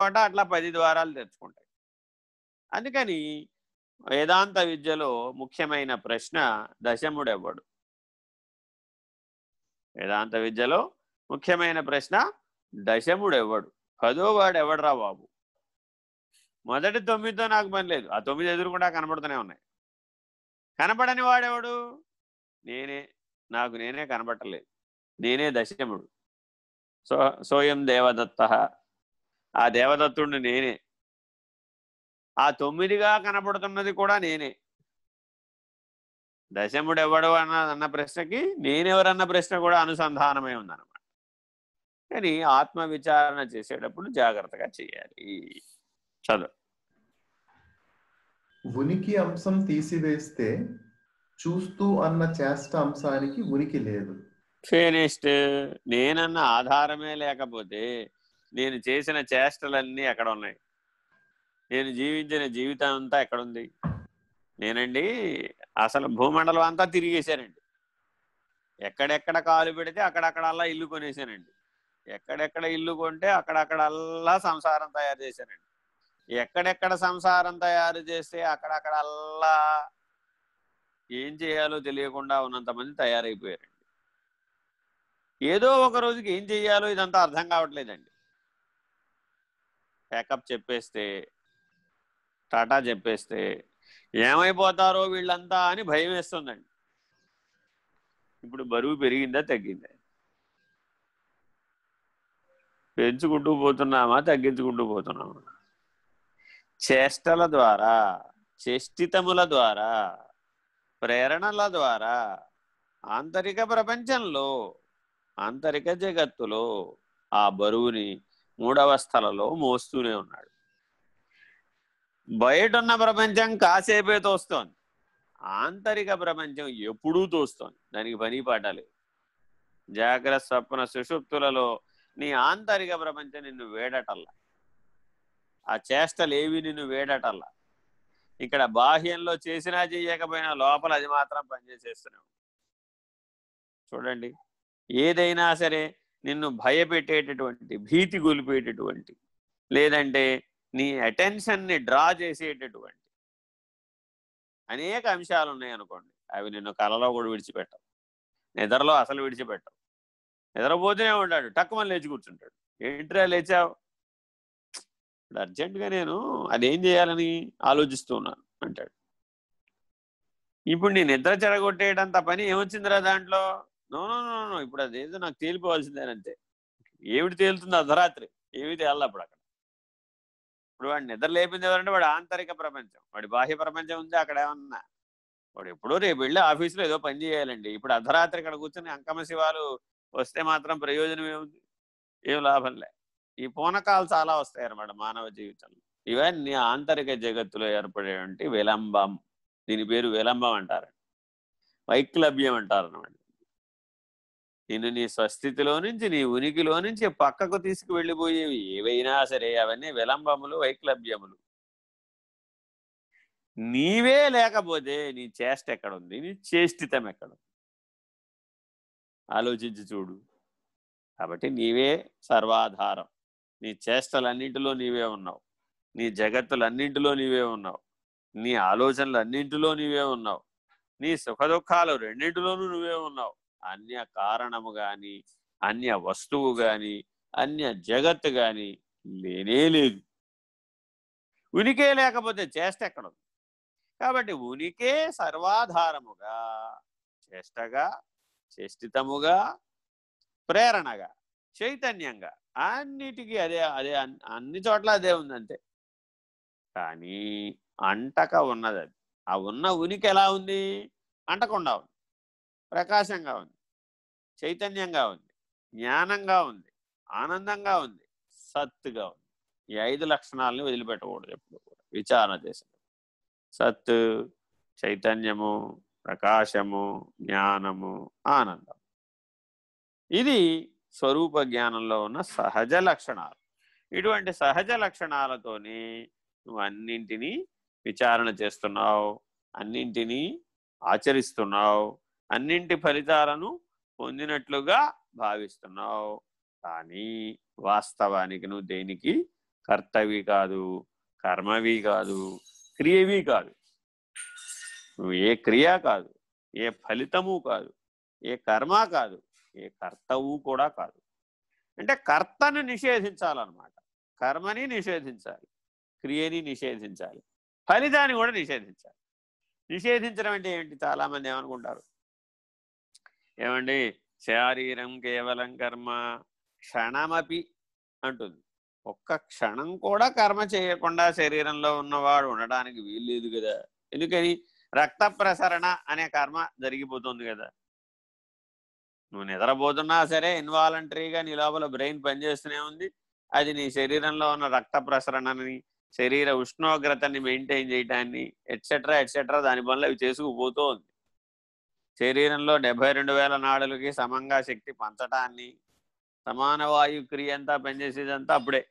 పాట అట్లా పది ద్వారాలు తెరుచుకుంటాయి అందుకని వేదాంత విద్యలో ముఖ్యమైన ప్రశ్న దశముడెవ్వడు? వేదాంత విద్యలో ముఖ్యమైన ప్రశ్న దశముడెవ్వడు. పదోవాడు ఎవడరా బాబు? మొదటి తొమ్మిదితో నాకు పని లేదు. ఆ తొమ్మిది ఎదురుకుండా కనబడుతూనే ఉన్నాయి. కనపడని వాడెవడు? నేనే. నాకు నేనే కనబట్టలేదు నేనే దశముడు. సో సోయం దేవదత్త ఆ దేవదత్తుడిని నేనే. ఆ తొమ్మిదిగా కనపడుతున్నది కూడా నేనే. దశముడు ఎవడు అన్న అన్న ప్రశ్నకి నేనెవరన్న ప్రశ్న కూడా అనుసంధానమై ఉందన్నమాట. కానీ ఆత్మ విచారణ చేసేటప్పుడు జాగ్రత్తగా చేయాలి. చదువు. ఉనికి అంశం తీసివేస్తే చూస్తూ అన్న చేష్ట అంశానికి ఉనికి లేదు. నేనన్న ఆధారమే లేకపోతే నేను చేసిన చేష్టలన్నీ ఎక్కడ ఉన్నాయి నేను జీవించిన జీవితం అంతా ఎక్కడుంది నేనండి అసలు భూమండలం అంతా తిరిగేశానండి. ఎక్కడెక్కడ కాలు పెడితే అక్కడక్కడల్లా ఇల్లు కొనేసానండి ఎక్కడెక్కడ ఇల్లు కొంటే అక్కడక్కడల్లా సంసారం తయారు చేశానండి. ఎక్కడెక్కడ సంసారం తయారు చేస్తే అక్కడక్కడల్లా ఏం చేయాలో తెలియకుండా ఉన్నంతమంది తయారైపోయారండి. ఏదో ఒక రోజుకి ఏం చెయ్యాలో ఇదంతా అర్థం కావట్లేదండి. ప్యాకప్ చెప్పేస్తే టాటా చెప్పేస్తే ఏమైపోతారో వీళ్ళంతా అని భయం వేస్తుందండి. ఇప్పుడు బరువు పెరిగిందా తగ్గిందా? పెంచుకుంటూ పోతున్నామా తగ్గించుకుంటూ పోతున్నామా? చేష్టల ద్వారా చేష్టితముల ద్వారా ప్రేరణల ద్వారా ఆంతరిక ప్రపంచంలో ఆంతరిక జగత్తులో ఆ బరువుని మూడవస్థలలో మోస్తూనే ఉన్నాడు. బయట ఉన్న ప్రపంచం కాసేపే తోస్తోంది. ఆంతరిక ప్రపంచం ఎప్పుడూ తోస్తోంది. దానికి పని పాటలేదు జాగ్రత్త స్వప్న సుషుప్తులలో నీ ఆంతరిక ప్రపంచం నిన్ను వేడటల్లా. ఆ చేష్టలేవి నిన్ను వేడటల్లా. ఇక్కడ బాహ్యంలో చేసినా చేయకపోయినా లోపల అది మాత్రం పనిచేసేస్తున్నావు చూడండి. ఏదైనా సరే నిన్ను భయపెట్టేటటువంటి భీతి గొలిపేటటువంటి లేదంటే నీ అటెన్షన్ని డ్రా చేసేటటువంటి అనేక అంశాలు ఉన్నాయనుకోండి అవి నిన్ను కలలో కూడా విడిచిపెట్టవు. నిద్రలో అసలు విడిచిపెట్టవు. నిద్రపోతూనే ఉంటాడు. టక్కుమని లేచి కూర్చుంటాడు. ఏంట్రా లేచావు? ఇప్పుడు అర్జెంటుగా నేను అదేం చేయాలని ఆలోచిస్తున్నాను అంటాడు. ఇప్పుడు నీ నిద్ర చెడగొట్టేయడంత పని ఏమొచ్చిందిరా దాంట్లో? నో నో నో నో ఇప్పుడు అదేదో నాకు తేలిపోవాల్సిందేనంతే ఏమిటి తేలుతుంది అర్ధరాత్రి. ఏమి తేలాలి అప్పుడు అక్కడ. ఇప్పుడు వాడు నిద్ర లేపింది ఎవరంటే వాడు ఆంతరిక ప్రపంచం. వాడి బాహ్య ప్రపంచం ఉంది అక్కడ ఏమన్నా. వాడు ఎప్పుడో రేపు వెళ్ళి ఆఫీసులో ఏదో పని చేయాలండి. ఇప్పుడు అర్ధరాత్రి ఇక్కడ కూర్చొని అంకమ శివాలు వస్తే మాత్రం ప్రయోజనం ఏముంది? ఏం లాభం లే. ఈ పూనకాలు చాలా వస్తాయి అన్నమాట మానవ జీవితంలో. ఇవన్నీ ఆంతరిక జగత్తులో ఏర్పడేటువంటి విలంబం. దీని పేరు విలంబం అంటారు. వైక్లభ్యం అంటారు అన్నమాట నిన్ను నీ స్వస్థితిలో నుంచి నీ ఉనికిలో నుంచి పక్కకు తీసుకువెళ్ళిపోయేవి ఏవైనా సరే అవన్నీ విలంబములు వైక్లభ్యములు. నీవే లేకపోతే నీ చేష్ట ఎక్కడుంది? నీ చేష్టితం ఎక్కడుంది? ఆలోచించి చూడు. కాబట్టి నీవే సర్వాధారం. నీ చేష్టలన్నింటిలో నీవే ఉన్నావు. నీ జగత్తులన్నింటిలో నీవే ఉన్నావు. నీ ఆలోచనలు అన్నింటిలో నీవే ఉన్నావు. నీ సుఖ దుఃఖాలు రెండింటిలోనూ నువ్వే ఉన్నావు. అన్య కారణము గాని అన్య వస్తువు గాని అన్య జగత్ గాని లేనే లేదు. ఉనికే లేకపోతే చేష్ట ఎక్కడ కాబట్టి ఉనికే సర్వాధారముగా చేష్టగా చేష్టితముగా ప్రేరణగా చైతన్యంగా అన్నిటికీ అదే అదే అన్ని చోట్ల అదే ఉందంతే. కానీ అంటక ఉన్నది అది. ఆ ఉన్న ఉనికి ఎలా ఉంది? అంటకుండా ఉంది. ప్రకాశంగా ఉంది. చైతన్యంగా ఉంది. జ్ఞానంగా ఉంది. ఆనందంగా ఉంది. సత్తుగా ఉంది. ఈ ఐదు లక్షణాలని వదిలిపెట్టకూడదు ఎప్పుడు కూడా. విచారణ చేసిన సత్తు చైతన్యము ప్రకాశము జ్ఞానము ఆనందం ఇది స్వరూప జ్ఞానంలో ఉన్న సహజ లక్షణాలు. ఇటువంటి సహజ లక్షణాలతోని నువ్వు అన్నింటినీ విచారణ చేస్తున్నావు అన్నింటినీ ఆచరిస్తున్నావు అన్నింటి ఫలితాలను పొందినట్లుగా భావిస్తున్నావు. కానీ వాస్తవానికి నువ్వు దేనికి? కర్తవి కాదు కర్మవి కాదు క్రియవి కాదు. నువ్వు ఏ క్రియ కాదు ఏ ఫలితము కాదు ఏ కర్మ కాదు ఏ కర్తవు కూడా కాదు. అంటే కర్తను నిషేధించాలన్నమాట. కర్మని నిషేధించాలి క్రియని నిషేధించాలి ఫలితాన్ని కూడా నిషేధించాలి. నిషేధించడం అంటే ఏంటి? చాలామంది ఏమనుకుంటారు? ఏమండి? శారీరం కేవలం కర్మ క్షణమపి అంటుంది. ఒక్క క్షణం కూడా కర్మ చేయకుండా శరీరంలో ఉన్నవాడు ఉండడానికి వీల్లేదు కదా. ఎందుకని? రక్త ప్రసరణ అనే కర్మ జరిగిపోతుంది కదా. నువ్వు నిద్రపోతున్నా సరే ఇన్వాలంటరీగా నీ లోపల బ్రెయిన్ పనిచేస్తూనే ఉంది. అది నీ శరీరంలో ఉన్న రక్త ప్రసరణని శరీర ఉష్ణోగ్రతని మెయింటైన్ చేయటాన్ని ఎట్సెట్రా ఎట్సెట్రా దాని పనులు అవి చేసుకుపోతూ ఉంది శరీరంలో డెబ్బై రెండు వేల నాడులకి సమంగా శక్తి పంచటాన్ని సమాన వాయు క్రియ అంతా పనిచేసేదంతా అప్పుడే.